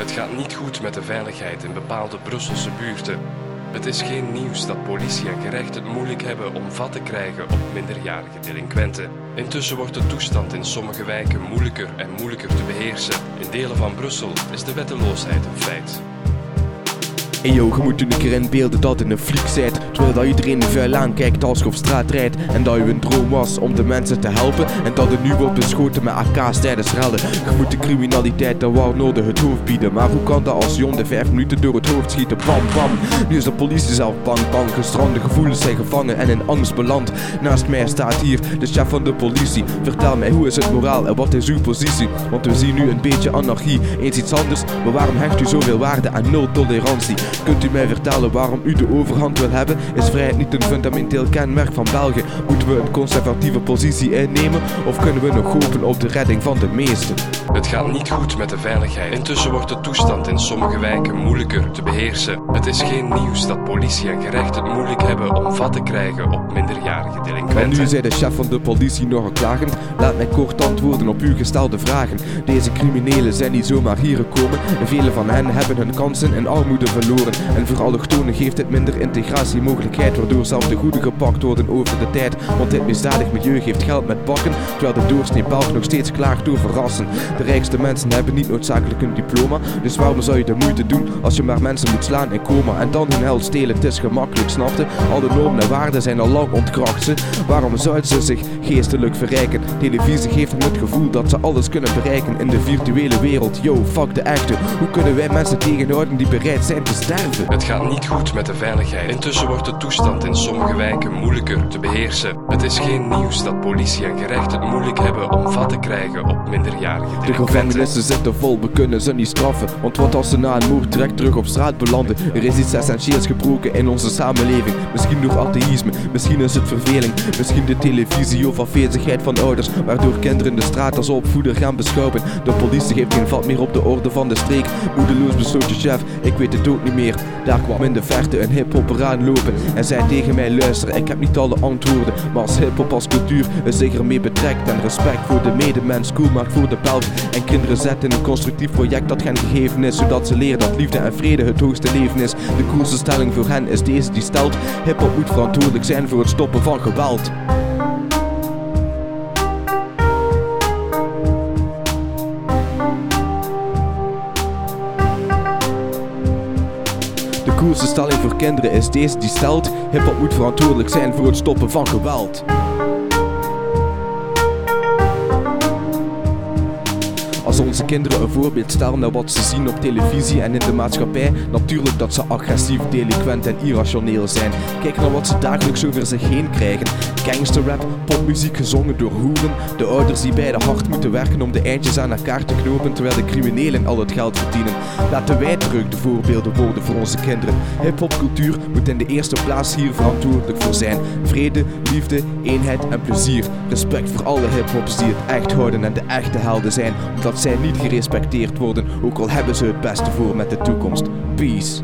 Het gaat niet goed met de veiligheid in bepaalde Brusselse buurten. Het is geen nieuws dat politie en gerecht het moeilijk hebben om vat te krijgen op minderjarige delinquenten. Intussen wordt de toestand in sommige wijken moeilijker en moeilijker te beheersen. In delen van Brussel is de wetteloosheid een feit. En yo, je moet een keer inbeelden dat in een fliek zit. Terwijl dat iedereen vuil aankijkt als je op straat rijdt. En dat je een droom was om de mensen te helpen. En dat er nu wordt beschoten met AK's tijdens rellen. Je moet de criminaliteit de nodig het hoofd bieden. Maar hoe kan dat als Jon de vijf minuten door het hoofd schieten? Bam bam, nu is de politie zelf bang bang. Gestrande gevoelens zijn gevangen en in angst beland. Naast mij staat hier de chef van de politie. Vertel mij hoe is het moraal en wat is uw positie? Want we zien nu een beetje anarchie, eens iets anders Maar waarom hecht u zoveel waarde aan nul tolerantie? Kunt u mij vertellen waarom u de overhand wil hebben? Is vrijheid niet een fundamenteel kenmerk van België? Moeten we een conservatieve positie innemen? Of kunnen we nog hopen op de redding van de meesten? Het gaat niet goed met de veiligheid. Intussen wordt de toestand in sommige wijken moeilijker te beheersen. Het is geen nieuws dat politie en gerecht het moeilijk hebben om vat te krijgen op minderjarige Delinquenten. nu zei de chef van de politie nogal klagend Laat mij kort antwoorden op uw gestelde vragen. Deze criminelen zijn niet zomaar hier gekomen. En vele van hen hebben hun kansen in armoede verloren. En voor allochtonen geeft dit minder integratiemogelijkheid Waardoor zelfs de goede gepakt worden over de tijd. Want dit misdadig milieu geeft geld met bakken Terwijl de doorsnee Belg nog steeds klaagt over rassen. De rijkste mensen hebben niet noodzakelijk een diploma. Dus waarom zou je de moeite doen als je maar mensen moet slaan en komen En dan hun held stelen, het is gemakkelijk, snapte? Alle normen en waarden zijn al lang ontkracht ze Waarom zouden ze zich geestelijk verrijken? Televisie geeft hen het gevoel dat ze alles kunnen bereiken in de virtuele wereld Yo, fuck de echte Hoe kunnen wij mensen tegenhouden die bereid zijn te sterven? Het gaat niet goed met de veiligheid. Intussen wordt de toestand in sommige wijken moeilijker te beheersen. Het is geen nieuws dat politie en gerecht het moeilijk hebben om vat te krijgen op minderjarige De gevangenissen zitten vol, we kunnen ze niet straffen. Want wat als ze na een moord direct terug op straat belanden? Er is iets essentieels gebroken in onze samenleving. Misschien door atheïsme, misschien is het verveling. Misschien de televisie of afwezigheid van ouders. Waardoor kinderen de straat als opvoeder gaan beschouwen. De politie geeft geen vat meer op de orde van de streek. Moedeloos besloot je chef, ik weet het ook niet meer. Daar kwam in de verte een hiphopper aanlopen. En zei tegen mij: luister, ik heb niet alle antwoorden. Maar als hiphop als cultuur is zich ermee betrekt. En respect voor de medemens, cool maakt voor de Belg. En kinderen zetten een constructief project dat hen gegeven is. Zodat ze leren dat liefde en vrede het hoogste leven is. De coolste stelling voor hen is deze die stelt: hiphop moet verantwoordelijk zijn voor het stoppen van geweld. De coolste stelling voor kinderen is deze die stelt: hiphop moet verantwoordelijk zijn voor het stoppen van geweld. Als onze kinderen een voorbeeld stellen naar wat ze zien op televisie en in de maatschappij, natuurlijk dat ze agressief, delinquent en irrationeel zijn. Kijk naar wat ze dagelijks over zich heen krijgen. Gangsterrap, popmuziek gezongen door hoeren, de ouders die beide hard moeten werken om de eindjes aan elkaar te knopen, terwijl de criminelen al het geld verdienen. Laten wij terug de voorbeelden worden voor onze kinderen. Hip-hopcultuur moet in de eerste plaats hier verantwoordelijk voor zijn. Vrede, liefde, eenheid en plezier. Respect voor alle hip-hops die het echt houden en de echte helden zijn, zij niet gerespecteerd worden, ook al hebben ze het beste voor met de toekomst. Peace.